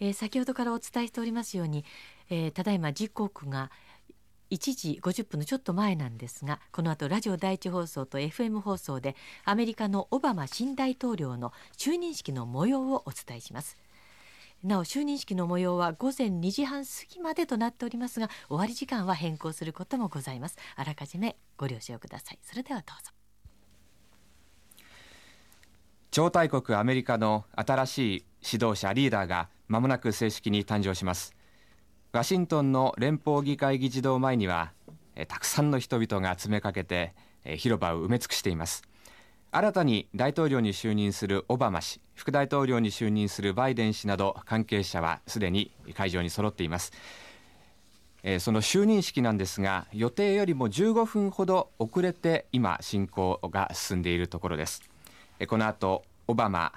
えー、先ほどからお伝えしておりますように、えー、ただいま時刻が1時50分のちょっと前なんですがこの後ラジオ第一放送と FM 放送でアメリカのオバマ新大統領の就任式の模様をお伝えします。なお就任式の模様は午前2時半過ぎまでとなっておりますが終わり時間は変更することもございます。あらかじめご了承ください。それではどうぞ。超大国アメリカの新しい指導者リーダーがまもなく正式に誕生します。ワシントンの連邦議会議事堂前にはたくさんの人々が詰めかけて広場を埋め尽くしています。新たに大統領に就任するオバマ氏副大統領に就任するバイデン氏など関係者はすでに会場に揃っています。えその就任式なんですが予定よりも15分ほど遅れて今進行が進んでいるところです。えこの後オバマ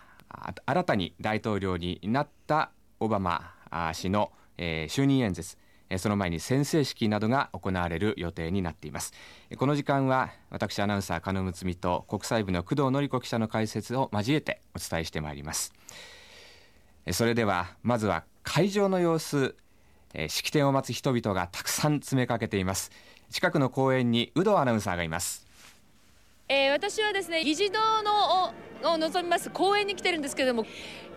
新たに大統領になったオバマ氏のえー、就任演説その前に宣誓式などが行われる予定になっています。この時間は私アナウンサー加納睦美と国際部の工藤典子記者の解説を交えてお伝えしてまいります。それではまずは会場の様子式典を待つ人々がたくさん詰めかけています。近くの公園に有働アナウンサーがいます。えー、私はですね議事堂のを望みます。公園に来てるんですけれども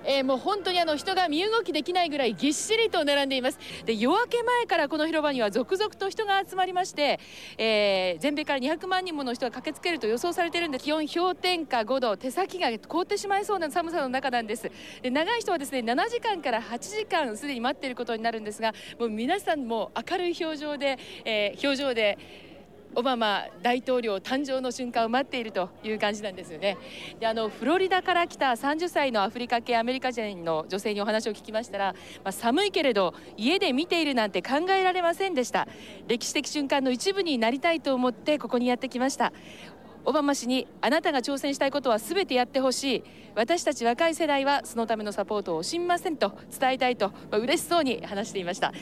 えー、もう本当にあの人が身動きできないぐらいぎっしりと並んでいます。で夜明け前からこの広場には続々と人が集まりまして、えー、全米から200万人もの人が駆けつけると予想されているんで気温氷点下5度手先が凍ってしまいそうな寒さの中なんです。で長い人はですね7時間から8時間すでに待っていることになるんですがもう皆さんも明るい表情で、えー、表情でオバマ大統領誕生の瞬間を待っているという感じなんですよね。であのフロリダから来た30歳のアフリカ系アメリカ人の女性にお話を聞きましたら、まあ、寒いけれど家で見ているなんて考えられませんでした。歴史的瞬間の一部になりたいと思ってここにやってきました。オバマ氏にあなたが挑戦したいことは全てやってほしい。私たち若い世代はそのためのサポートを惜しみませんと伝えたいと、まあ、嬉しそうに話していました。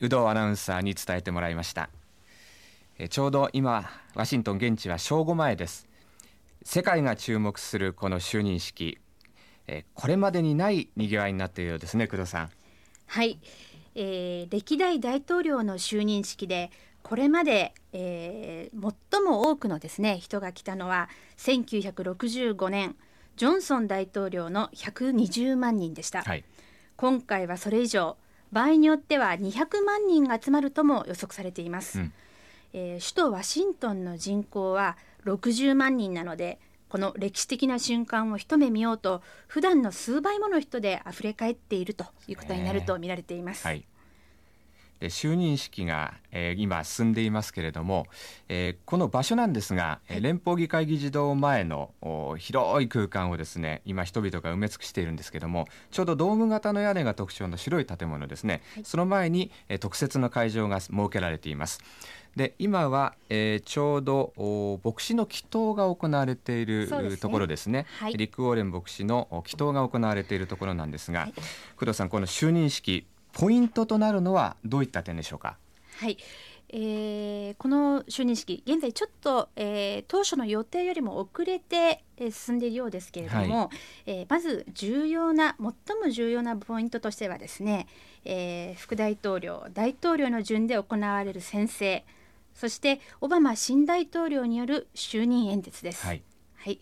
有働アナウンサーに伝えてもらいました。ちょうど今ワシントン現地は正午前です。世界が注目するこの就任式。これまでにない賑わいになっているようですね工藤さん。はい、えー、歴代大統領の就任式でこれまで、えー、最も多くのですね人が来たのは1965年ジョンソン大統領の120万人でした、はい、今回はそれ以上場合によっては200万人が集まるとも予測されています、うん、えー、首都ワシントンの人口は60万人なのでこの歴史的な瞬間を一目見ようと普段の数倍もの人で溢れ返っているということになると見られています。はい就任式が、えー、今進んでいますけれども、えー、この場所なんですが、はい、連邦議会議事堂前の広い空間をですね今人々が埋め尽くしているんですけれどもちょうどドーム型の屋根が特徴の白い建物ですね、はい、その前に、えー、特設の会場が設けられています。で今は、えー、ちょうど牧師の祈祷が行われているところですね、はい、リック・ウォーレン牧師の祈祷が行われているところなんですが、工藤さんこの就任式ポイントとなるのはどういった点でしょうか？はい。えー、この就任式現在ちょっと、えー、当初の予定よりも遅れて、えー、進んでいるようですけれども、はい、えー、まず重要な最も重要なポイントとしてはですね、えー、副大統領大統領の順で行われる宣誓そしてオバマ新大統領による就任演説です。はい、はい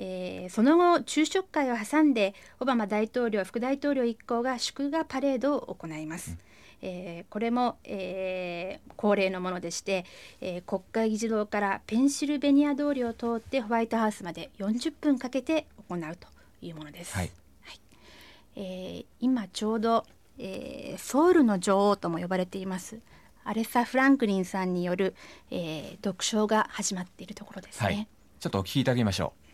えー、その後昼食会を挟んでオバマ大統領副大統領一行が祝賀パレードを行います。うんえー、これも、えー、恒例のものでして、えー、国会議事堂からペンシルベニア通りを通ってホワイトハウスまで40分かけて行うというものです。はい、はい、えー、今ちょうど、えー、ソウルの女王とも呼ばれていますアレッサ・フランクリンさんによる、えー、読書が始まっているところですね。はい、ちょっとお聞きいただきましょう。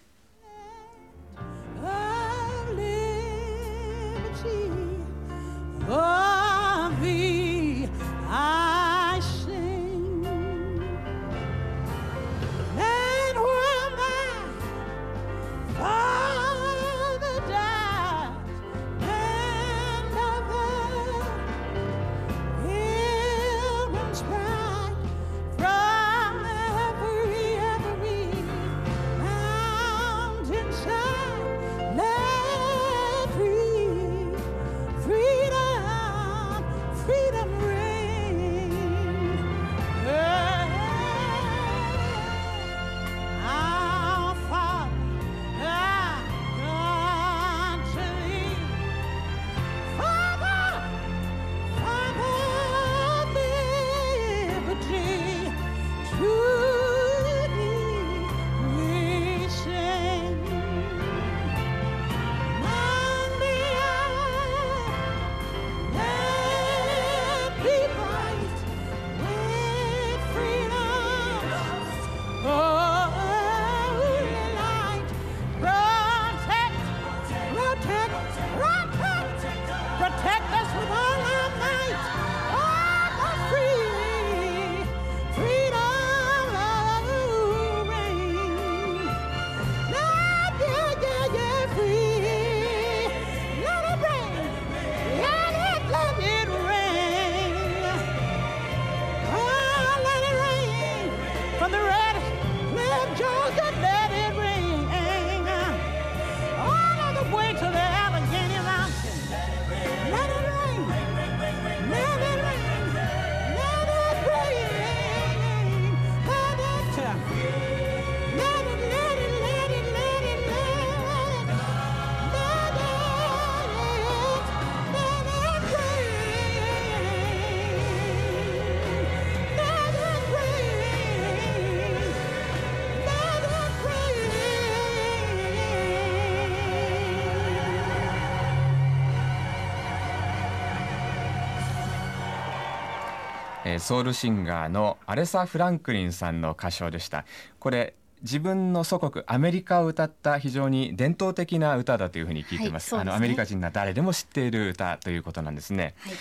えー、ソウルシンガーのアレサ・フランクリンさんの歌唱でした。これ自分の祖国アメリカを歌った非常に伝統的な歌だというふうに聞いてます、はい、すね、あのアメリカ人が誰でも知っている歌ということなんですね、はい、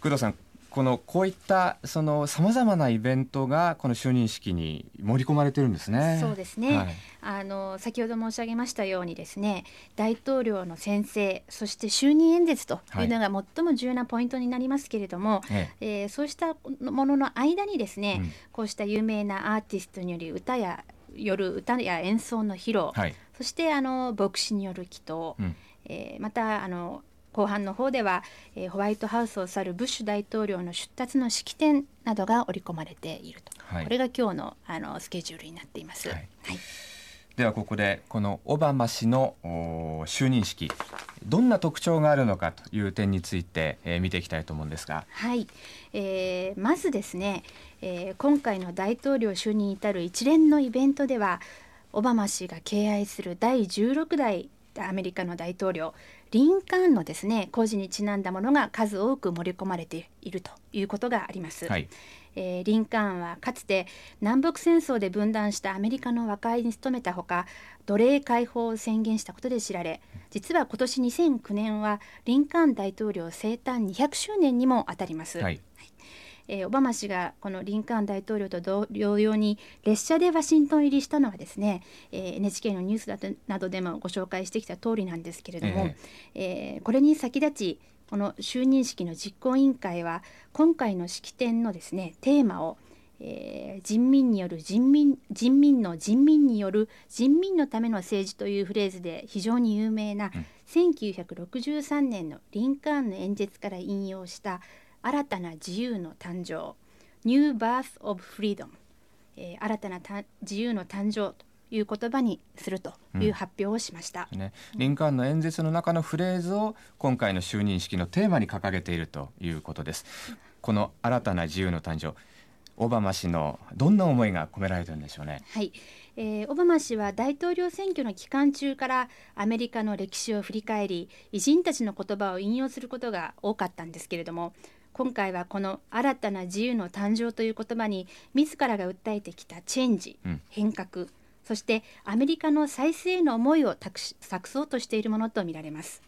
工藤さんこのこういったそのさまざまなイベントがこの就任式に盛り込まれてるんですね。そうですね。はい、あの先ほど申し上げましたようにですね、大統領の宣誓、そして就任演説とい。うのが最も重要なポイントになりますけれども、はい、えー、そうしたものの間にですね、うん、こうした有名なアーティストにより歌やよる歌や演奏の披露、はい、そしてあの牧師による祈祷、うん、えー、またあの後半の方では、えー、ホワイトハウスを去るブッシュ大統領の出立の式典などが織り込まれていると、はい、これが今日のあのスケジュールになっています。はい、はいではここでこのオバマ氏の就任式どんな特徴があるのかという点について、えー、見ていきたいと思うんですが。はい、えー、まずですね、えー、今回の大統領就任に至る一連のイベントではオバマ氏が敬愛する第16代アメリカの大統領リンカーンのですね故事にちなんだものが数多く盛り込まれているということがあります。はいえー、リンカーンはかつて南北戦争で分断したアメリカの和解に努めたほか奴隷解放を宣言したことで知られ実は今年2009年はリンカーン大統領生誕200周年にもあたります。はいえー、オバマ氏がこのリンカーン大統領と同様に列車でワシントン入りしたのはですね、えー、NHK のニュースだとなどでもご紹介してきた通りなんですけれども、えー、えー、これに先立ちこの就任式の実行委員会は今回の式典のですねテーマをえー、人民による人民人民の人民による人民のための政治というフレーズで非常に有名な、うん、1963年のリンカーンの演説から引用した新たな自由の誕生。New Birth of Freedom、えー、新たな自由の誕生という言葉にするという発表をしました、うん、ね、リンカーンの演説の中のフレーズを今回の就任式のテーマに掲げているということです。この新たな自由の誕生。オバマ氏のどんな思いが込められてるんでしょうね。はい。えー、オバマ氏は大統領選挙の期間中からアメリカの歴史を振り返り偉人たちの言葉を引用することが多かったんですけれども今回はこの新たな自由の誕生という言葉に自らが訴えてきたチェンジ、うん、変革そしてアメリカの再生への思いを託そうとしているものとみられます。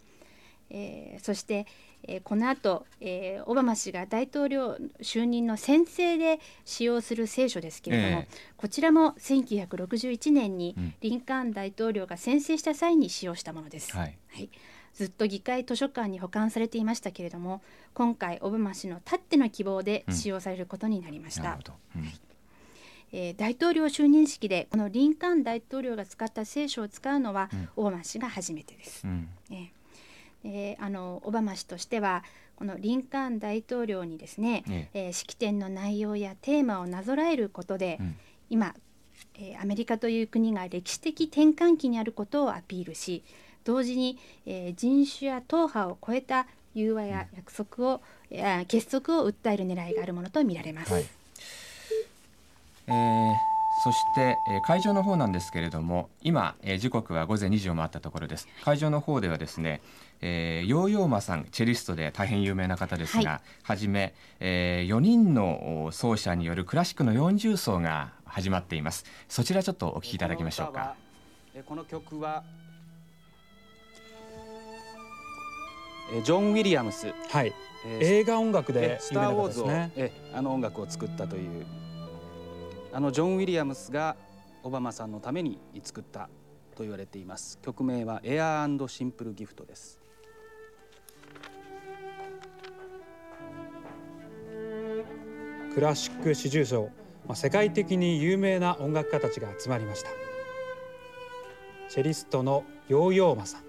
えー、そして、えー、この後、えー、オバマ氏が大統領就任の宣誓で使用する聖書ですけれども、えー、こちらも1961年にリンカーン大統領が宣誓した際に使用したものです。はい、はいずっと議会図書館に保管されていましたけれども今回オバマ氏のたっての希望で使用されることになりました。うえー、大統領就任式でこのリンカーン大統領が使った聖書を使うのは、うん、オバマ氏が初めてです。うん、えー、えー、あのオバマ氏としてはこのリンカーン大統領にですね、ねえー、式典の内容やテーマをなぞらえることで、うん、今、えー、アメリカという国が歴史的転換期にあることをアピールし同時に、えー、人種や党派を超えた融和や約束を、うん、結束を訴える狙いがあるものとみられます。はい、えー、そして、えー、会場の方なんですけれども今、えー、時刻は午前2時を回ったところです。会場の方ではですねえー、ヨーヨーマさんチェリストで大変有名な方ですが、はい、はじめ、えー、4人の奏者によるクラシックの40奏が始まっています。そちらちょっとお聞きいただきましょうか。この曲はジョン・ウィリアムス、はい、えー、映画音楽でスター・ウォーズを、えあの音楽を作ったという。あのジョン・ウィリアムスがオバマさんのために作ったと言われています。曲名はエアーシンプルギフトです。クラシック四重奏、まあ、世界的に有名な音楽家たちが集まりました。チェリストのヨーヨーマさん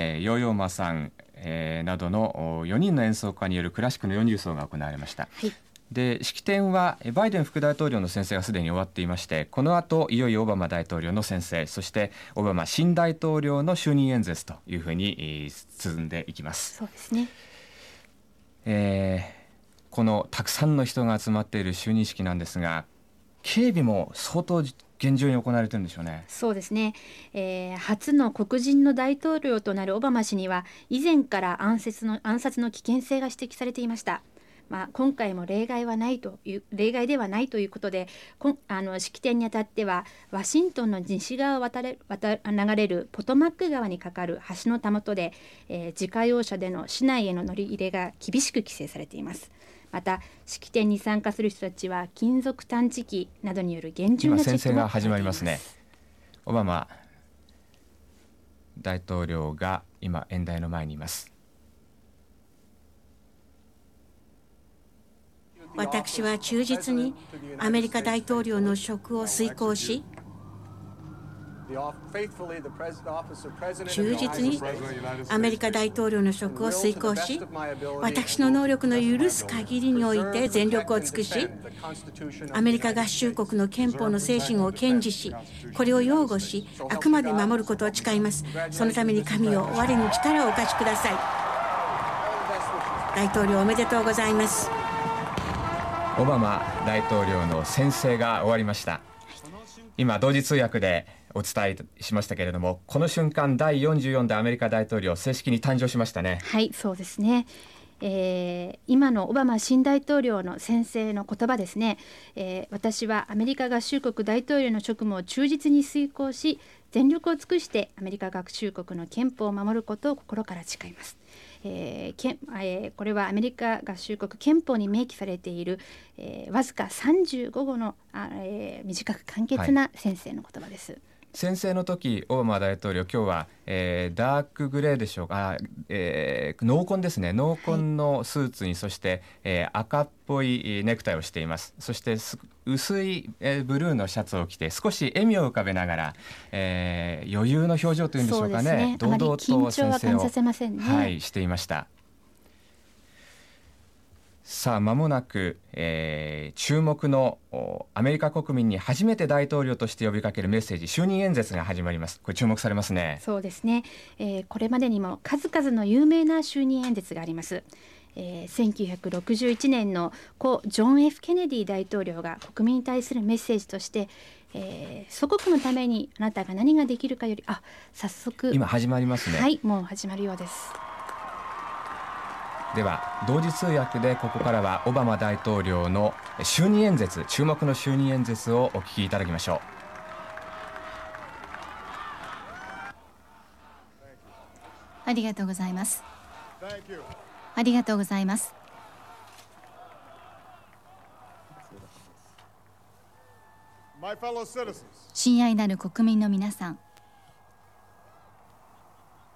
えー、ヨーヨーマさん、えー、などの4人の演奏家によるクラシックの40奏が行われました。はい。で式典はバイデン副大統領の宣誓がすでに終わっていましてこの後いよいよオバマ大統領の宣誓そしてオバマ新大統領の就任演説というふうに進んでいきます。そうですね、えー、このたくさんの人が集まっている就任式なんですが警備も相当厳重に行われてるんでしょうね。そうですね、えー、初の黒人の大統領となるオバマ氏には以前から暗殺の暗殺の危険性が指摘されていました。まあ、今回も例外はないという例外ではないということでこあの式典にあたってはワシントンの西側を渡れ渡流れるポトマック川に架かる橋のたもとで、えー、自家用車での市内への乗り入れが厳しく規制されています。また式典に参加する人たちは金属探知機などによる厳重なチェックが始まりますね。オバマ大統領が今演台の前にいます。私は忠実にアメリカ大統領の職を遂行し忠実にアメリカ大統領の職を遂行し私の能力の許す限りにおいて全力を尽くしアメリカ合衆国の憲法の精神を堅持しこれを擁護しあくまで守ることを誓います。そのために神を我に力をお貸しください。大統領おめでとうございます。オバマ大統領の宣誓が終わりました。今同時通訳でお伝えしましたけれどもこの瞬間第44代アメリカ大統領正式に誕生しましたね。はいそうですね。えー、今のオバマ新大統領の宣誓の言葉ですね、えー、私はアメリカ合衆国大統領の職務を忠実に遂行し全力を尽くしてアメリカ合衆国の憲法を守ることを心から誓います。えーけえー、これはアメリカ合衆国憲法に明記されている、えー、わずか35語のあ、えー、短く簡潔な先生の言葉です。はい先生の時オバマ大統領今日は、えー、ダークグレーでしょうか、えー、濃紺ですね。濃紺のスーツに、はい、そして、えー、赤っぽいネクタイをしています。そして薄い、えー、ブルーのシャツを着て少し笑みを浮かべながら、えー、余裕の表情というんでしょうかね、ね、堂々と先生を、ね、はい、していました。さあ間もなく、えー、注目のアメリカ国民に初めて大統領として呼びかけるメッセージ就任演説が始まります。これ注目されますね。そうですね、えー、これまでにも数々の有名な就任演説があります。えー、1961年の故ジョン・ F・ ケネディ大統領が国民に対するメッセージとして、えー、祖国のためにあなたが何ができるかよりあ早速。今始まりますね。はいもう始まるようですでは同時通訳でここからはオバマ大統領の就任演説注目の就任演説をお聞きいただきましょう。ありがとうございます。ありがとうございます。親愛なる国民の皆さん。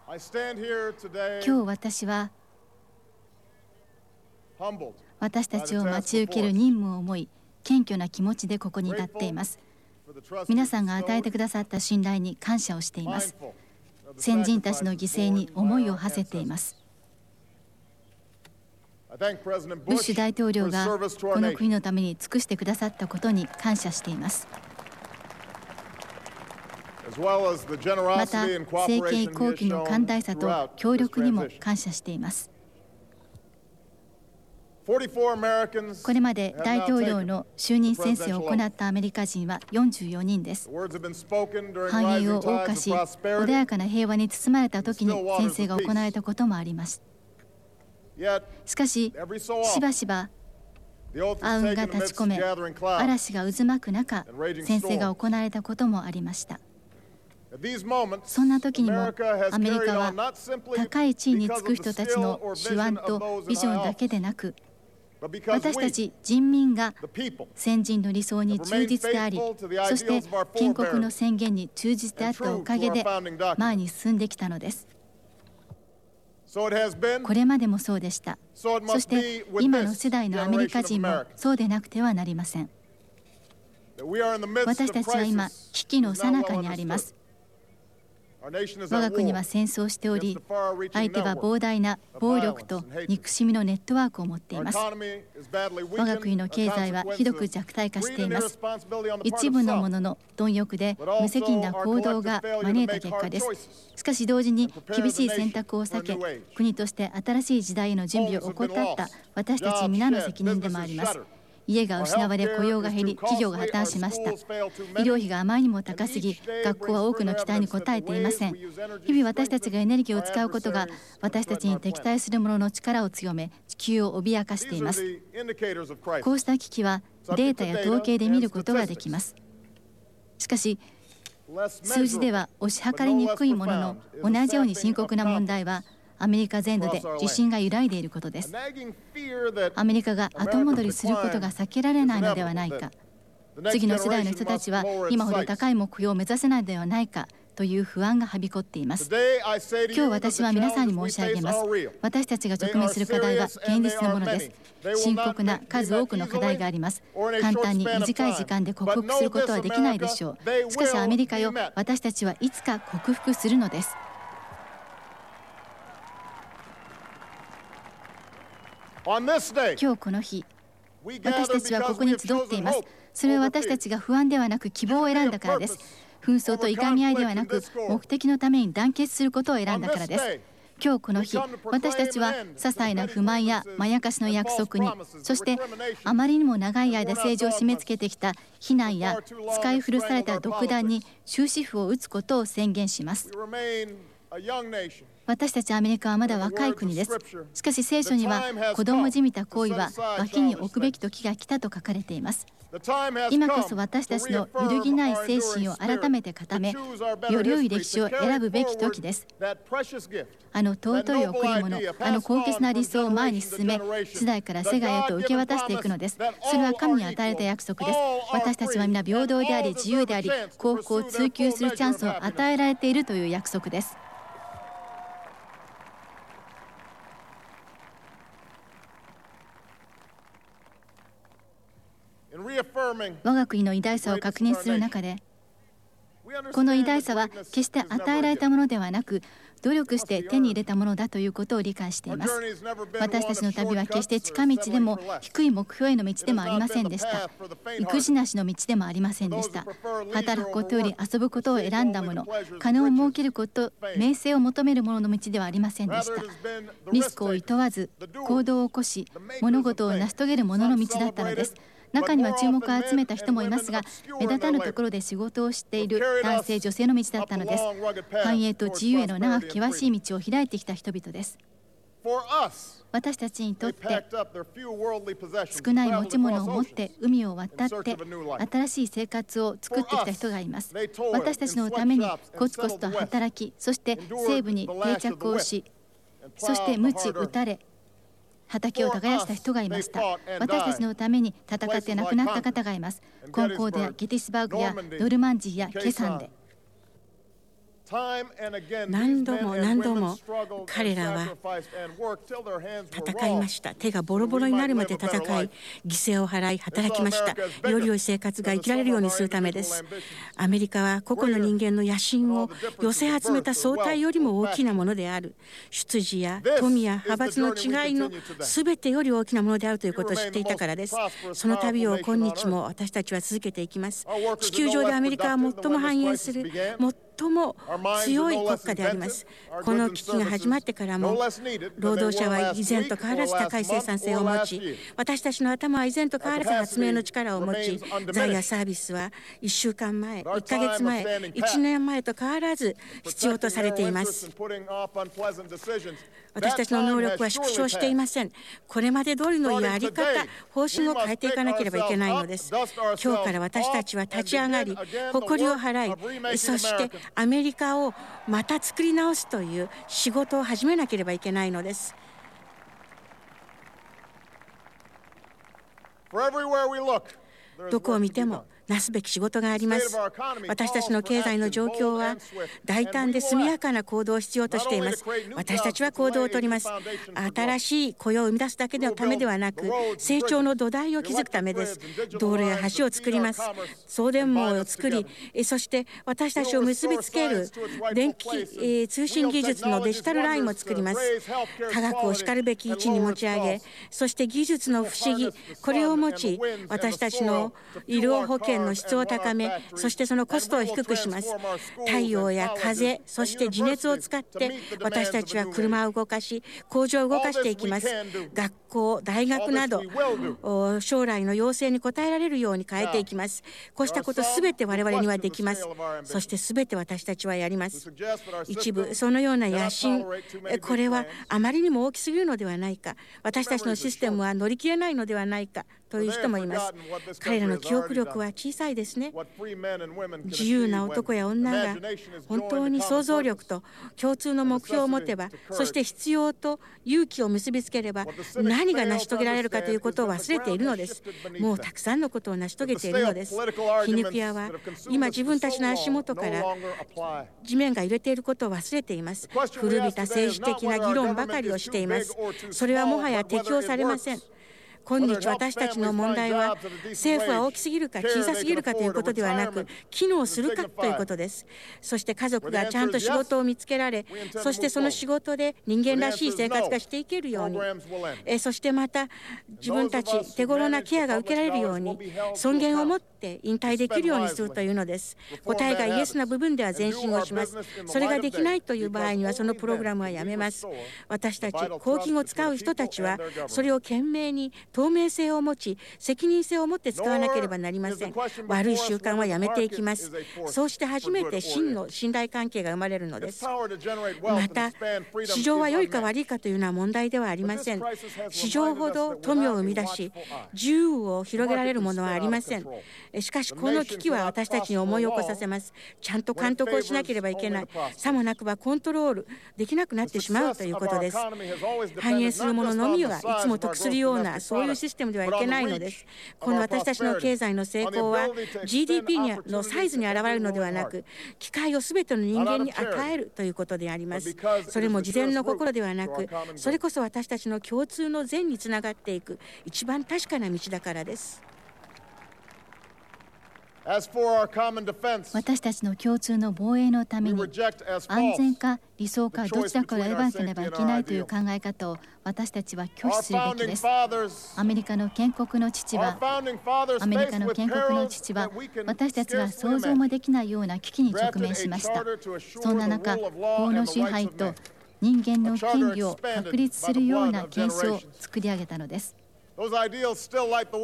今日私は私たちを待ち受ける任務を思い謙虚な気持ちでここに立っています。皆さんが与えてくださった信頼に感謝をしています。先人たちの犠牲に思いを馳せています。ブッシュ大統領がこの国のために尽くしてくださったことに感謝しています。また政権移行期の寛大さと協力にも感謝していますこれまで大統領の就任宣誓を行ったアメリカ人は44人です。繁栄を謳歌し、穏やかな平和に包まれた時に宣誓が行われたこともあります。しかし、しばしば暗雲が立ち込め、嵐が渦巻く中、宣誓が行われたこともありました。そんな時にもアメリカは高い地位につく人たちの手腕とビジョンだけでなく私たち人民が先人の理想に忠実でありそして建国の宣言に忠実であったおかげで前に進んできたのです。これまでもそうでした。そして今の世代のアメリカ人もそうでなくてはなりません。私たちは今危機の最中にあります我が国は戦争しており相手は膨大な暴力と憎しみのネットワークを持っています。我が国の経済はひどく弱体化しています。一部の者の貪欲で無責任な行動が招いた結果です。しかし同時に厳しい選択を避け国として新しい時代への準備を怠った私たち皆の責任でもあります家が失われ雇用が減り企業が破綻しました。医療費があまりにも高すぎ学校は多くの期待に応えていません。日々私たちがエネルギーを使うことが私たちに敵対する者の力を強め地球を脅かしています。こうした危機はデータや統計で見ることができます。しかし数字では推し量りにくいものの同じように深刻な問題はアメリカ全土で自信が揺らいでいることです。アメリカが後戻りすることが避けられないのではないか。次の世代の人たちは今ほど高い目標を目指せないのではないかという不安がはびこっています。今日私は皆さんに申し上げます。私たちが直面する課題は現実のものです。深刻な数多くの課題があります。簡単に短い時間で克服することはできないでしょう。しかしアメリカよ私たちはいつか克服するのです今日この日私たちはここに集っています。それは私たちが不安ではなく希望を選んだからです。紛争といがみ合いではなく目的のために団結することを選んだからです。今日この日私たちは些細な不満やまやかしの約束にそしてあまりにも長い間政治を締め付けてきた非難や使い古された独断に終止符を打つことを宣言します私たちアメリカはまだ若い国です。しかし聖書には子供じみた行為は脇に置くべき時が来たと書かれています。今こそ私たちの揺るぎない精神を改めて固めより良い歴史を選ぶべき時です。あの尊い贈り物あの高潔な理想を前に進め世代から世代へと受け渡していくのです。それは神に与えられた約束です。私たちは皆平等であり自由であり幸福を追求するチャンスを与えられているという約束です我が国の偉大さを確認する中でこの偉大さは決して与えられたものではなく努力して手に入れたものだということを理解しています。私たちの旅は決して近道でも低い目標への道でもありませんでした。育児なしの道でもありませんでした。働くことより遊ぶことを選んだもの。金を設けること名声を求めるものの道ではありませんでした。リスクを厭わず行動を起こし物事を成し遂げるものの道だったのです。中には注目を集めた人もいますが目立たぬところで仕事をしている男性女性の道だったのです。繁栄と自由への長く険しい道を開いてきた人々です。私たちにとって少ない持ち物を持って海を渡って新しい生活を作ってきた人がいます。私たちのためにコツコツと働きそして西部に定着をしそして鞭打たれ畑を耕した人がいました。私たちのために戦って亡くなった方がいます。コンコードやゲティスバーグやノルマンジーやケサンで何度も何度も彼らは戦いました。手がボロボロになるまで戦い犠牲を払い働きました。より良い生活が生きられるようにするためです。アメリカは個々の人間の野心を寄せ集めた総体よりも大きなものである。出自や富や派閥の違いの全てより大きなものであるということを知っていたからです。その旅を今日も私たちは続けていきます。地球上でアメリカは最も繁栄する最も強い国家であります。この危機が始まってからも労働者は以前と変わらず高い生産性を持ち私たちの頭は以前と変わらず発明の力を持ち財やサービスは1週間前1ヶ月前1年前と変わらず必要とされています私たちの能力は縮小していません。これまで通りのやり方方針を変えていかなければいけないのです。今日から私たちは立ち上がり誇りを払いそしてアメリカをまた作り直すという仕事を始めなければいけないのです。どこを見てもなすべき仕事があります。私たちの経済の状況は大胆で速やかな行動を必要としています。私たちは行動をとります。新しい雇用を生み出すだけのためではなく成長の土台を築くためです。道路や橋を作ります。送電網を作りそして私たちを結びつける電気、え通信技術のデジタルラインも作ります。科学をしかるべき位置に持ち上げそして技術の不思議これを持ち私たちの医療保険の質を高めそしてそのコストを低くします。太陽や風そして地熱を使って私たちは車を動かし工場を動かしていきます。学校大学など将来の要請に応えられるように変えていきます。こうしたことすべて我々にはできます。そしてすべて私たちはやります。一部そのような野心これはあまりにも大きすぎるのではないか。私たちのシステムは乗り切れないのではないか。という人もいます。彼らの記憶力は小さいですね。自由な男や女が本当に想像力と共通の目標を持てばそして必要と勇気を結びつければ何が成し遂げられるかということを忘れているのです。もうたくさんのことを成し遂げているのです。皮肉屋は今自分たちの足元から地面が揺れていることを忘れています。古びた政治的な議論ばかりをしています。それはもはや適用されません。今日私たちの問題は政府は大きすぎるか小さすぎるかということではなく機能するかということですそして家族がちゃんと仕事を見つけられそしてその仕事で人間らしい生活がしていけるようにえそしてまた自分たち手頃なケアが受けられるように尊厳を持って引退できるようにするというのです。答えがイエスな部分では前進をします。それができないという場合にはそのプログラムはやめます。私たち公金を使う人たちはそれを懸命に透明性を持ち責任性を持って使わなければなりません。悪い習慣はやめていきます。そうして初めて真の信頼関係が生まれるのです。また市場は良いか悪いかというのは問題ではありません。市場ほど富を生み出し自由を広げられるものはありませんしかしこの危機は私たちに思い起こさせます。ちゃんと監督をしなければいけない。さもなくばコントロールできなくなってしまうということです。反映するもののみがいつも得するようなそういうシステムではいけないのです。この私たちの経済の成功は GDP のサイズに現れるのではなく機会を全ての人間に与えるということであります。それも事前の心ではなくそれこそ私たちの共通の善につながっていく一番確かな道だからです私たちの共通の防衛のために安全か理想かどちらかを選ばなければいけないという考え方を私たちは拒否するべきです。アメリカの建国の父はアメリカの建国の父は私たちが想像もできないような危機に直面しましたそんな中法の支配と人間の権利を確立するような形式を作り上げたのです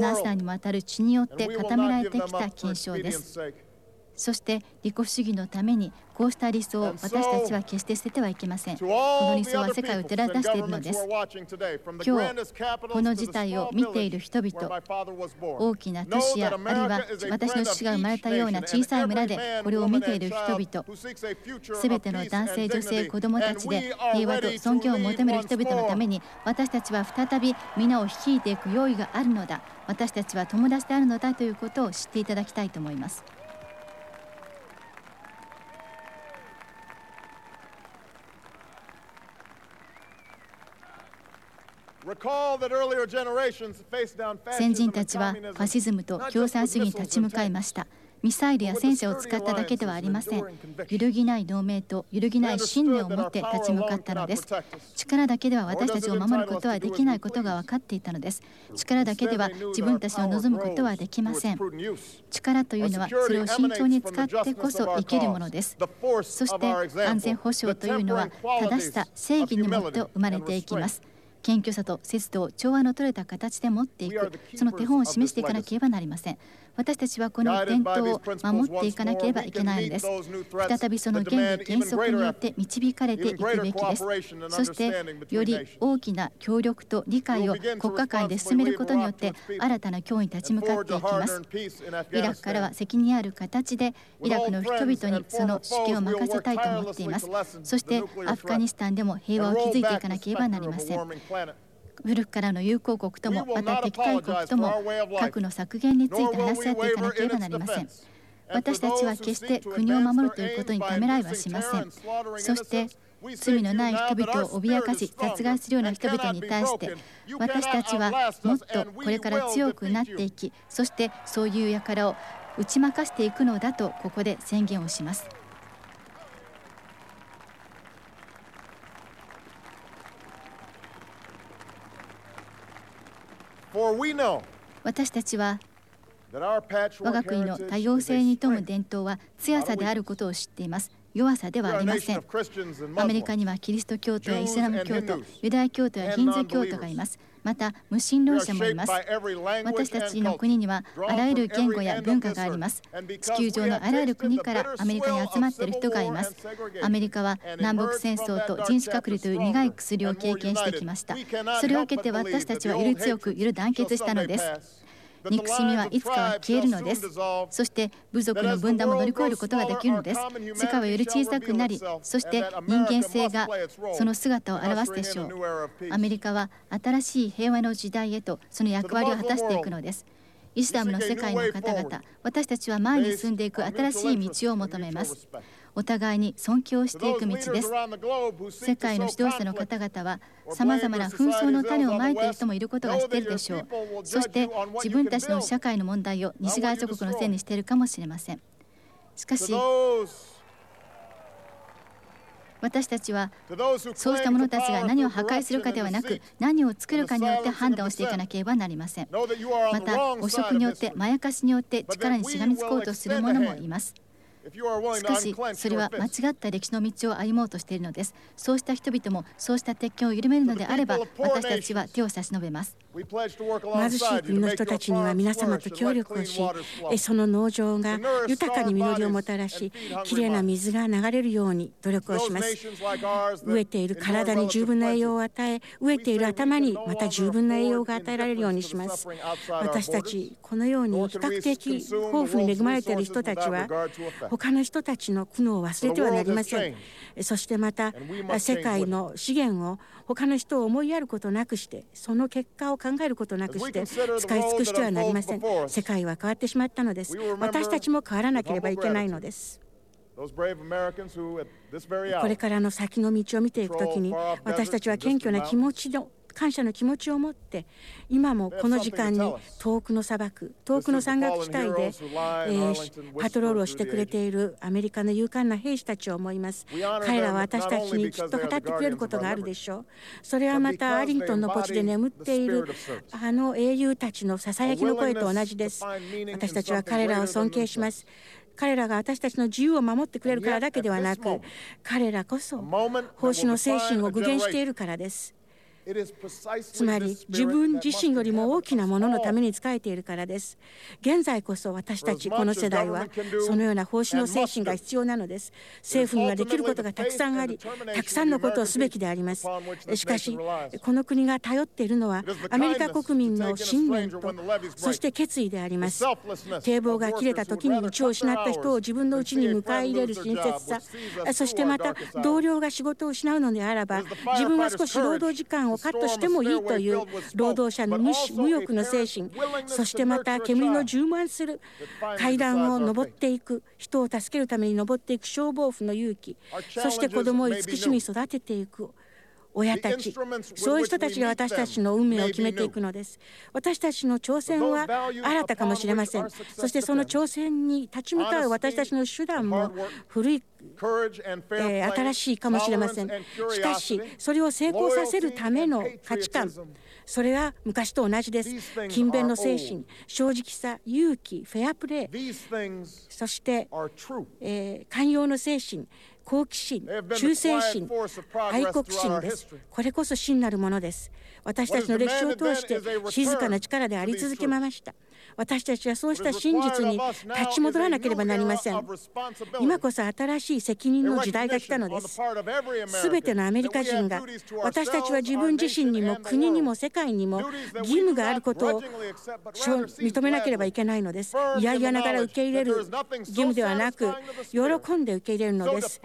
何世代にもわたる血によって固められてきた検証ですそして利己主義のためにこうした理想を私たちは決して捨ててはいけません。この理想は世界を照ら出しているのです。今日この事態を見ている人々大きな都市やあるいは私の父が生まれたような小さい村でこれを見ている人々すべての男性女性子供たちで平和と尊厳を求める人々のために私たちは再び皆を率いていく用意があるのだ。私たちは友達であるのだということを知っていただきたいと思います先人たちはファシズムと共産主義に立ち向かいました。ミサイルや戦車を使っただけではありません。揺るぎない同盟と揺るぎない信念を持って立ち向かったのです。力だけでは私たちを守ることはできないことが分かっていたのです。力だけでは自分たちの望むことはできません。力というのはそれを慎重に使ってこそ生きるものですそして安全保障というのは正しさ正義にもって生まれていきます謙虚さと節度を調和の取れた形で持っていく。その手本を示していかなければなりません私たちはこの伝統を守っていかなければいけないのです。再びその原理原則によって導かれていくべきです。そしてより大きな協力と理解を国家間で進めることによって新たな脅威に立ち向かっていきます。イラクからは責任ある形でイラクの人々にその主権を任せたいと思っています。そしてアフガニスタンでも平和を築いていかなければなりません古くからの友好国ともまた敵対国とも核の削減について話し合っていかなければなりません。私たちは決して国を守るということにためらいはしません。そして罪のない人々を脅かし殺害するような人々に対して私たちはもっとこれから強くなっていきそしてそういう輩を打ち負かしていくのだとここで宣言をします。私たちは我が国の多様性に富む伝統は強さであることを知っています。弱さではありません。アメリカにはキリスト教徒やイスラム教徒ユダヤ教徒やヒンズー教徒がいますまた無神論者もいます。私たちの国にはあらゆる言語や文化があります。地球上のあらゆる国からアメリカに集まっている人がいます。アメリカは南北戦争と人種隔離という苦い薬を経験してきました。それを受けて私たちはより強くより団結したのです憎しみはいつかは消えるのですそして部族の分断も乗り越えることができるのです世界はより小さくなりそして人間性がその姿を表すでしょうアメリカは新しい平和の時代へとその役割を果たしていくのですイスラムの世界の方々私たちは前に進んでいく新しい道を求めますお互いに尊敬していく道です。世界の指導者の方々はさまざまな紛争の種をまいている人もいることが知っているでしょう。そして自分たちの社会の問題を西側諸国のせいにしているかもしれません。しかし私たちはそうした者たちが何を破壊するかではなく何を作るかによって判断をしていかなければなりません。また汚職によってまやかしによって力にしがみつこうとする者もいますしかしそれは間違った歴史の道を歩もうとしているのです。そうした人々もそうした鉄拳を緩めるのであれば私たちは手を差し伸べます。貧しい国の人たちには皆様と協力をしその農場が豊かに実りをもたらしきれいな水が流れるように努力をします。飢えている体に十分な栄養を与え飢えている頭にまた十分な栄養が与えられるようにします。私たちこのように比較的豊富に恵まれている人たちは他の人たちの苦悩を忘れてはなりません。そしてまた世界の資源を他の人を思いやることなくしてその結果を考えることなくして使い尽くしてはなりません。世界は変わってしまったのです。私たちも変わらなければいけないのです。これからの先の道を見ていくときに私たちは謙虚な気持ちの感謝の気持ちを持って今もこの時間に遠くの砂漠遠くの山岳地帯で、えー、パトロールをしてくれているアメリカの勇敢な兵士たちを思います。彼らは私たちにきっと語ってくれることがあるでしょう。それはまたアリントンの墓地で眠っているあの英雄たちのささやきの声と同じです。私たちは彼らを尊敬します。彼らが私たちの自由を守ってくれるからだけではなく彼らこそ奉仕の精神を具現しているからですつまり自分自身よりも大きなもののために仕えているからです現在こそ私たちこの世代はそのような奉仕の精神が必要なのです政府にはできることがたくさんありたくさんのことをすべきでありますしかしこの国が頼っているのはアメリカ国民の信念とそして決意であります堤防が切れた時に道を失った人を自分のうちに迎え入れる親切さそしてまた同僚が仕事を失うのであれば自分は少し労働時間をカットしてもいいという労働者の無無欲の精神そしてまた煙の充満する階段を上っていく人を助けるために登っていく消防婦の勇気そして子供を慈しみ育てていく。親たちそういう人たちが私たちの運命を決めていくのです。私たちの挑戦は新たかもしれません。そしてその挑戦に立ち向かう私たちの手段も古いえー、新しいかもしれません。しかしそれを成功させるための価値観。それは昔と同じです。勤勉の精神正直さ勇気フェアプレーそして、えー、寛容の精神好奇心、忠誠心、愛国心です。これこそ真なるものです。私たちの歴史を通して静かな力であり続けました。私たちはそうした真実に立ち戻らなければなりません今こそ新しい責任の時代が来たのですすべてのアメリカ人が私たちは自分自身にも国にも世界にも義務があることを認めなければいけないのですいやいやながら受け入れる義務ではなく喜んで受け入れるのです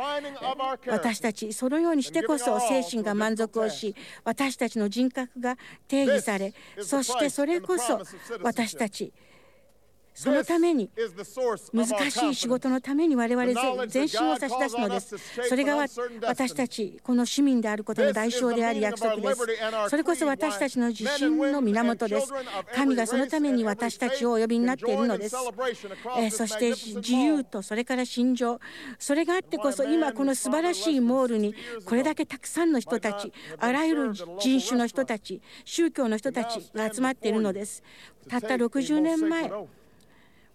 私たちそのようにしてこそ精神が満足をし私たちの人格が定義されそしてそれこそ私たちそのために難しい仕事のために我々全身を差し出すのです。それが私たちこの市民であることの代償であり約束です。それこそ私たちの自信の源です。神がそのために私たちをお呼びになっているのです。えそして自由とそれから心情、それがあってこそ今この素晴らしいモールにこれだけたくさんの人たち、あらゆる人種の人たち、宗教の人たちが集まっているのです。たった60年前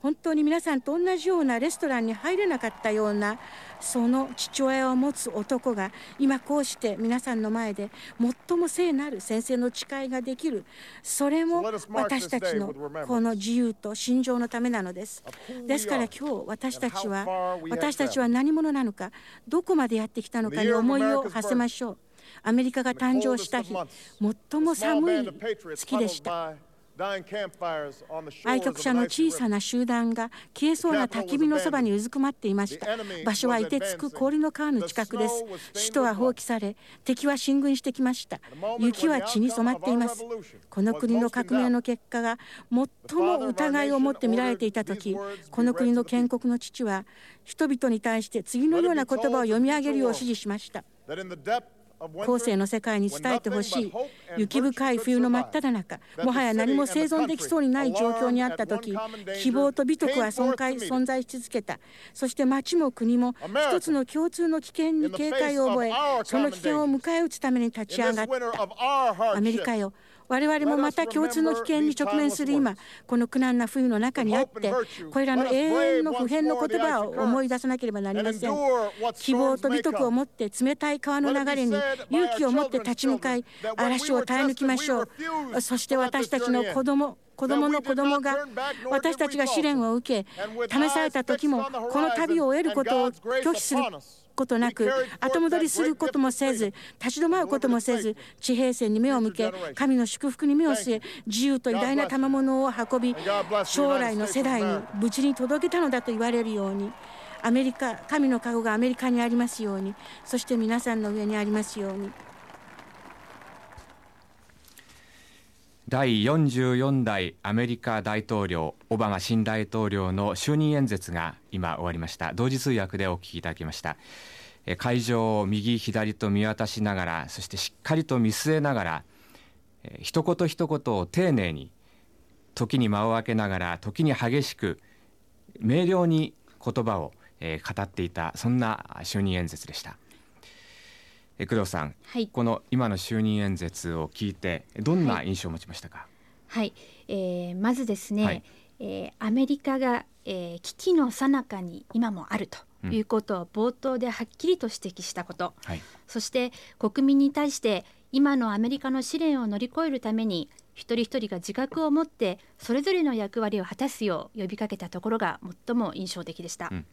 本当に皆さんと同じようなレストランに入れなかったようなその父親を持つ男が今こうして皆さんの前で最も聖なる先生の誓いができる。それも私たちのこの自由と心情のためなのです。ですから今日私たちは私たちは何者なのかどこまでやってきたのかに思いを馳せましょう。アメリカが誕生した日最も寒い月でした愛国者の小さな集団が消えそうな焚き火のそばにうずくまっていました。場所は凍てつく氷の川の近くです。首都は放棄され敵は進軍してきました。雪は血に染まっています。この国の革命の結果が最も疑いを持って見られていた時この国の建国の父は人々に対して次のような言葉を読み上げるよう指示しました後世の世界に伝えてほしい雪深い冬の真っ只中もはや何も生存できそうにない状況にあった時希望と美徳は存存在し続けた。そして町も国も一つの共通の危険に警戒を覚えその危険を迎え撃つために立ち上がった。アメリカよ我々もまた共通の危険に直面する今この苦難な冬の中にあってこれらの永遠の普遍の言葉を思い出さなければなりません。希望と美徳を持って冷たい川の流れに勇気を持って立ち向かい嵐を耐え抜きましょう。そして私たちの子供子供の子供が私たちが試練を受け試された時もこの旅を終えることを拒否する。ことなく後戻りすることもせず立ち止まることもせず地平線に目を向け神の祝福に目を据え自由と偉大な賜物を運び将来の世代に無事に届けたのだと言われるようにアメリカ神の加護がアメリカにありますようにそして皆さんの上にありますように。第44代アメリカ大統領オバマ新大統領の就任演説が今終わりました同時通訳でお聞きいただきました会場を右左と見渡しながらそしてしっかりと見据えながら一言一言を丁寧に時に間を空けながら時に激しく明瞭に言葉を語っていたそんな就任演説でした。工藤さん、はい、この今の就任演説を聞いてどんな印象を持ちましたか？はい、えー、まずですね、はい、えー、アメリカが、えー、危機の最中に今もあると。いうことを冒頭ではっきりと指摘したこと、はい、そして国民に対して今のアメリカの試練を乗り越えるために一人一人が自覚を持ってそれぞれの役割を果たすよう呼びかけたところが最も印象的でした。うん。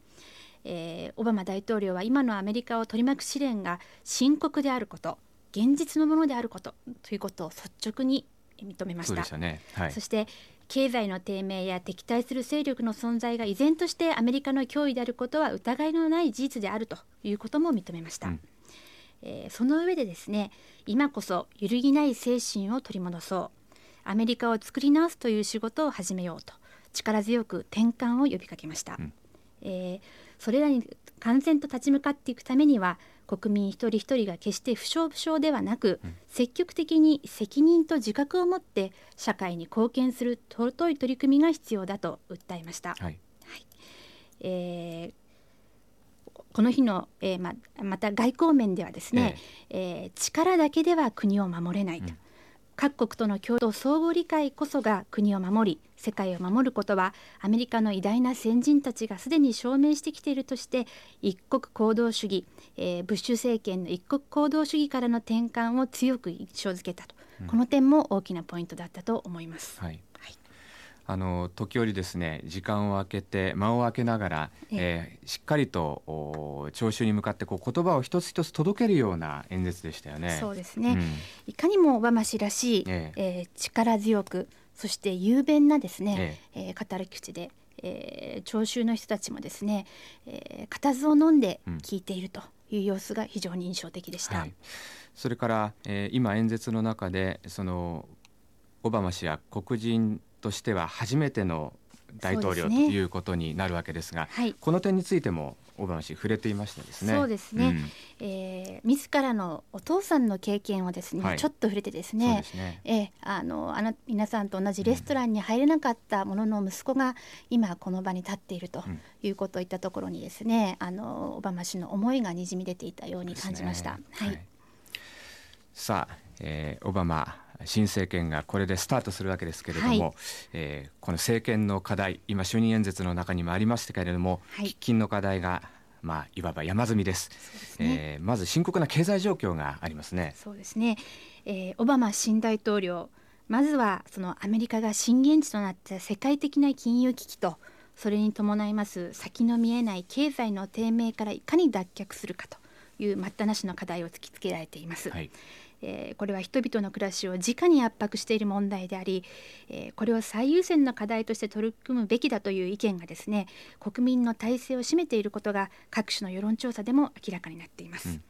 えー、オバマ大統領は今のアメリカを取り巻く試練が深刻であること現実のものであることということを率直に認めました。そ、ね。はい、そして経済の低迷や敵対する勢力の存在が依然としてアメリカの脅威であることは疑いのない事実であるということも認めました、うん、えー、その上でですね今こそ揺るぎない精神を取り戻そう。アメリカを作り直すという仕事を始めようと力強く転換を呼びかけました、うん、えーそれらに完全と立ち向かっていくためには国民一人一人が決して不祥不祥ではなく、うん、積極的に責任と自覚を持って社会に貢献する尊い取り組みが必要だと訴えました。はい、はい、えー、この日の、えー、ままた外交面ではですね、えー、えー、力だけでは国を守れないと、うん。各国との共同相互理解こそが国を守り世界を守ることはアメリカの偉大な先人たちがすでに証明してきているとして一国行動主義、えー、ブッシュ政権の一国行動主義からの転換を強く印象づけたと、うん、この点も大きなポイントだったと思います。はい。あの時折ですね時間を空けて間を空けながら、えー、しっかりと聴衆に向かってこう言葉を一つ一つ届けるような演説でしたよね。そうですね、うん、いかにもオバマ氏らしい、ええ。えー、力強くそして雄弁なですね、ええ。えー、語り口で、えー、聴衆の人たちもですね、えー、固唾を飲んで聞いているという様子が非常に印象的でした。うんはい、それから、えー、今演説の中でそのオバマ氏は黒人としては初めての大統領、ということになるわけですが、はい、この点についてもオバマ氏触れていましたですね。そうですね。うん、えー、自らのお父さんの経験をですね、はい、ちょっと触れてですね、すね。えー、あのあの皆さんと同じレストランに入れなかったものの息子が今この場に立っているということを言ったところにですね、あのオバマ氏の思いがにじみ出ていたように感じました。ね、はい。さあ、えー、オバマ新政権がこれでスタートするわけですけれども、はい、えー、この政権の課題今就任演説の中にもありましたけれども、はい、喫緊の課題がまあ、いわば山積みです。ですね、えー、まず深刻な経済状況がありますね。そうですね。えー、オバマ新大統領、まずはそのアメリカが震源地となった世界的な金融危機と、それに伴います先の見えない経済の低迷からいかに脱却するかという待ったなしの課題を突きつけられています。はいえー、これは人々の暮らしを直に圧迫している問題であり、えー、これを最優先の課題として取り組むべきだという意見がですね国民の体制を占めていることが各種の世論調査でも明らかになっています。うん、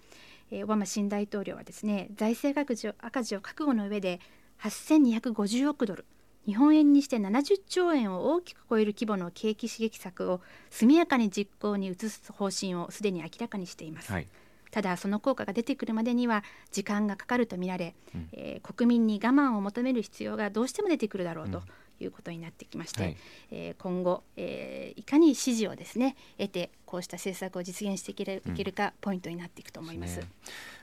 えー、オバマ新大統領はですね財政赤字を赤字を覚悟の上で8250億ドル日本円にして70兆円を大きく超える規模の景気刺激策を速やかに実行に移す方針をすでに明らかにしています。はいただその効果が出てくるまでには時間がかかるとみられ、うん、えー、国民に我慢を求める必要がどうしても出てくるだろうと。いうことになってきまして、はい、えー、今後、えー、いかに支持をですね得てこうした政策を実現していける,、いけるかポイントになっていくと思います。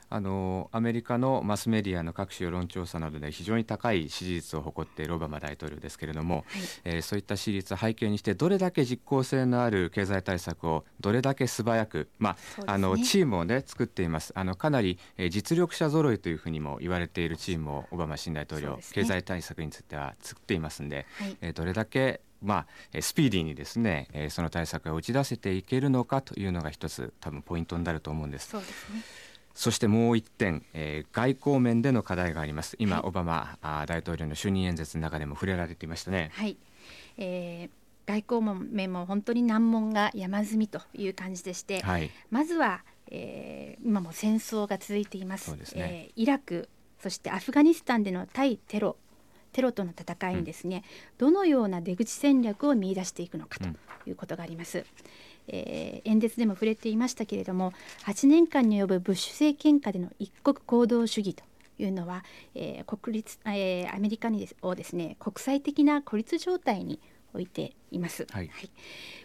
あのアメリカのマスメディアの各種世論調査などで非常に高い支持率を誇っているオバマ大統領ですけれども、はい、えー、そういった支持率を背景にしてどれだけ実効性のある経済対策をどれだけ素早く、まあ、ね、あのチームを、ね、作っています。あのかなり、えー、実力者揃いというふうにも言われているチームをオバマ新大統領、ね、経済対策については作っていますんで、はい、えー、どれだけまあ、スピーディーにですね、えー、その対策が打ち出せていけるのかというのが一つ多分ポイントになると思うんです。そうですねそしてもう一点、えー、外交面での課題があります。今、はい、オバマ大統領の就任演説の中でも触れられていましたね。はい、えー外交面も本当に難問が山積みという感じでして、はい、まずは、えー、今も戦争が続いています、ね。えー、イラクそしてアフガニスタンでの対テロテロとの戦いにですね、うん、どのような出口戦略を見出していくのかということがあります。うんえー、演説でも触れていましたけれども8年間に及ぶブッシュ政権下での一国行動主義というのは、えー、国立、えー、アメリカにですをですね国際的な孤立状態に置いています、はい、はい、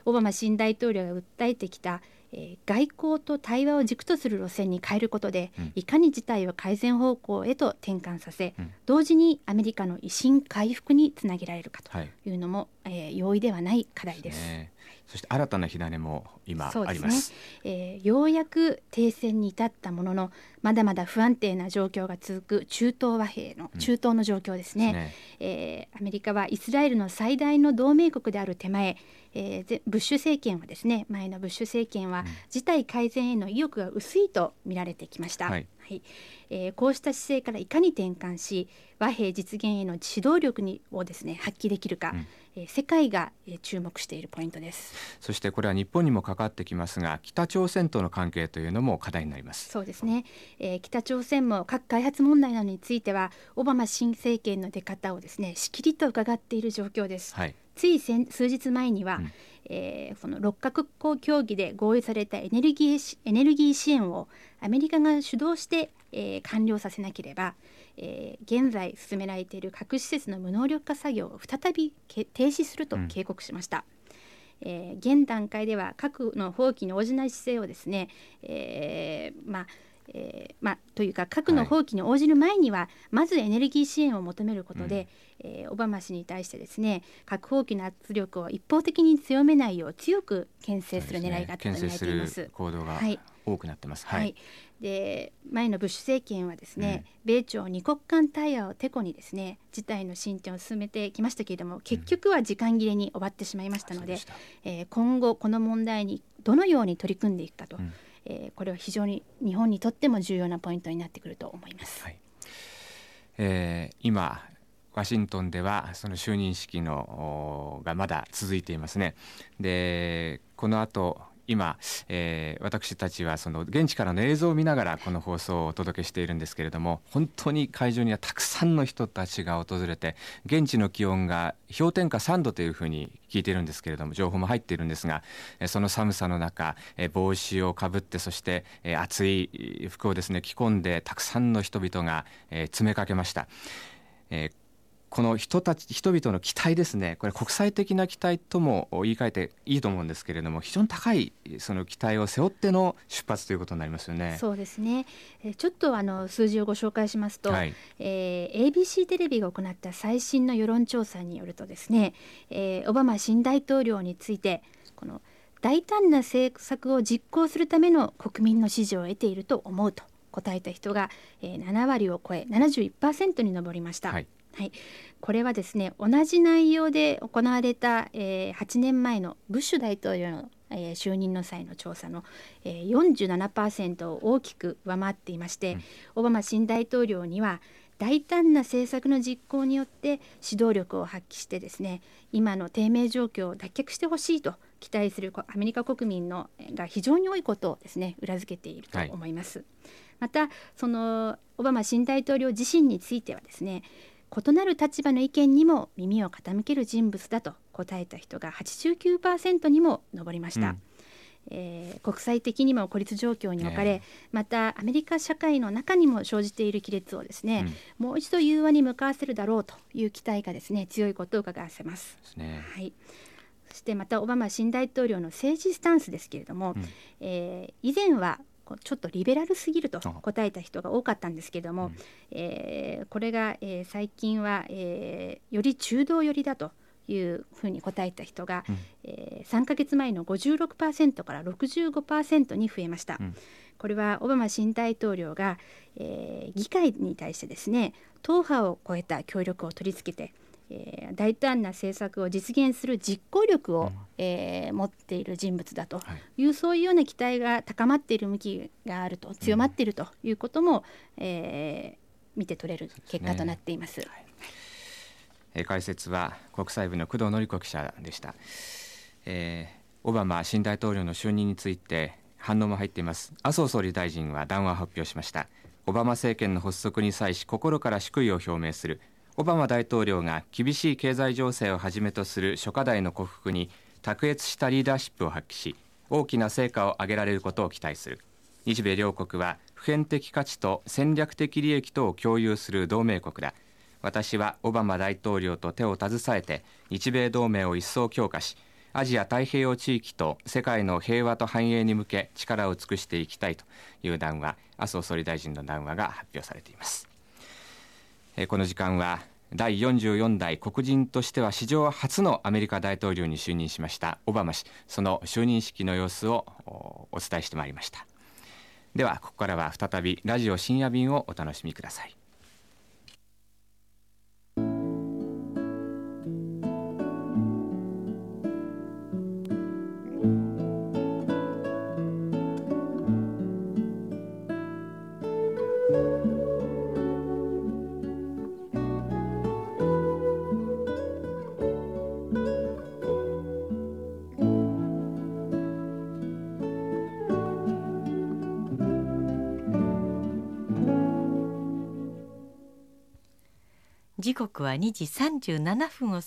オバマ新大統領が訴えてきた、えー、外交と対話を軸とする路線に変えることで、うん、いかに事態を改善方向へと転換させ、うん、同時にアメリカの威信回復につなげられるかとい。うのも、はい、えー、容易ではない課題です。ねそして新たな火種も今あります、ねえー、ようやく停戦に至ったもののまだまだ不安定な状況が続く中東和平の中東の状況ですね。うんね、えー、アメリカはイスラエルの最大の同盟国である手前、えー、ブッシュ政権はですね前のブッシュ政権は事態改善への意欲が薄いと見られてきました。はいはい。えー、こうした姿勢からいかに転換し和平実現への指導力にをですね発揮できるか、うん。え世界が、え注目しているポイントです。そしてこれは日本にも関わってきますが北朝鮮との関係というのも課題になります。そうですね、えー、北朝鮮も核開発問題などについてはオバマ新政権の出方をですねしきりと伺っている状況です、はい、つい数日前には、うんえー、その6カ国協議で合意されたエネルギーエネルギー支援をアメリカが主導して、えー、完了させなければ、えー、現在進められている核施設の無能力化作業を再び停止すると警告しました。うん、えー、現段階では核の放棄に応じない姿勢をですね、えー、まあえーまあ、というか核の放棄に応じる前には、はい、まずエネルギー支援を求めることで、うん、えー、オバマ氏に対してですね核放棄の圧力を一方的に強めないよう強く牽制する狙いがあったと言われています。す行動が多くなってます。はい、はい、で前のブッシュ政権はですね、うん、米朝二国間対話をてこにですね事態の進展を進めてきましたけれども結局は時間切れに終わってしまいましたのでうん、えー、今後この問題にどのように取り組んでいくかと。うんえー、これは非常に日本にとっても重要なポイントになってくると思います。はい、えー、今ワシントンではその就任式のがまだ続いていますね。でこの後今、えー、私たちはその現地からの映像を見ながらこの放送をお届けしているんですけれども本当に会場にはたくさんの人たちが訪れて現地の気温が氷点下3度というふうに聞いているんですけれども情報も入っているんですがその寒さの中帽子をかぶってそして厚い服をですね着込んでたくさんの人々が詰めかけました。この人たち人々の期待ですねこれ国際的な期待とも言い換えていいと思うんですけれども非常に高いその期待を背負っての出発ということになりますよね。そうですねえちょっとあの数字をご紹介しますと、はい、えー、ABC テレビが行った最新の世論調査によるとですね、えー、オバマ新大統領についてこの大胆な政策を実行するための国民の支持を得ていると思うと答えた人が、えー、7割を超え71%に上りました。はいはい、これはですね同じ内容で行われた、えー、8年前のブッシュ大統領の、えー、就任の際の調査の、えー、47%を大きく上回っていまして、うん、オバマ新大統領には大胆な政策の実行によって指導力を発揮してですね今の低迷状況を脱却してほしいと期待するアメリカ国民のが非常に多いことをですね裏付けていると思います。はい、またそのオバマ新大統領自身についてはですね異なる立場の意見にも耳を傾ける人物だと答えた人が89%にも上りました。うんえー、国際的にも孤立状況に置かれ、ね、またアメリカ社会の中にも生じている亀裂をですね、うん、もう一度融和に向かわせるだろうという期待がですね強いことを伺わせます。ね、はい。そしてまたオバマ新大統領の政治スタンスですけれども、うん、えー、以前はちょっとリベラルすぎると答えた人が多かったんですけども、うん、えー、これが、えー、最近は、えー、より中道寄りだというふうに答えた人が、うん、えー、3か月前の56%から65%に増えました。うん、これはオバマ新大統領が、えー、議会に対してですね党派を超えた協力を取り付けてえー、大胆な政策を実現する実行力を、うん、えー、持っている人物だと。い。う、はい、そういうような期待が高まっている向きがあると強まっているということも、うん、えー、見て取れる結果となっています。すね。はい、えー、解説は国際部の工藤典子記者でした、えー、オバマ新大統領の就任について反応も入っています。麻生総理大臣は談話を発表しました。オバマ政権の発足に際し心から祝意を表明するオバマ大統領が厳しい経済情勢をはじめとする諸課題の克服に卓越したリーダーシップを発揮し大きな成果を上げられることを期待する。日米両国は普遍的価値と戦略的利益とを共有する同盟国だ。私はオバマ大統領と手を携えて日米同盟を一層強化しアジア太平洋地域と世界の平和と繁栄に向け力を尽くしていきたいという談話麻生総理大臣の談話が発表されています。この時間は第44代黒人としては史上初のアメリカ大統領に就任しました。オバマ氏。その就任式の様子をお伝えしてまいりました。ではここからは再びラジオ深夜便をお楽しみください。時刻は2時37分を過ぎ